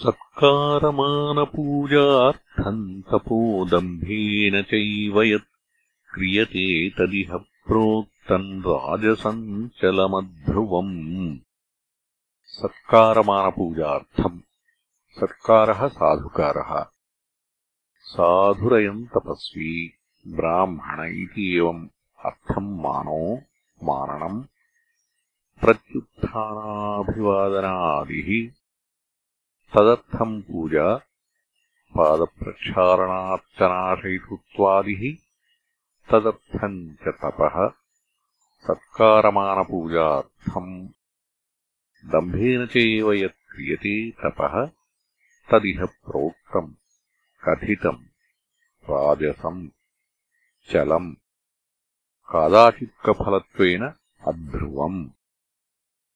सत्कारमानपूजार्थम् तपोदम्भेन चैव यत् क्रियते तदिह प्रोक्तम् राजसञ्चलमध्रुवम्। सत्कारमानपूजार्थम्। सत्कारः साधुकारः। साधुरयम् तपस्वी। ब्राह्मण इति एवम् अर्थम् मानो माननम्। प्रत्युत्थानाभिवादनादिः तदर्थम् पूजा पादप्रक्षालनार्चनाशैतुत्वादिः तदर्थम् च तपः सत्कारमानपूजार्थम् दम्भेन च एव यत् क्रियते तपः तदिह प्रोक्तम् कथितम् राजसम् चलम् कादाचित्कफलत्वेन अध्रुवम्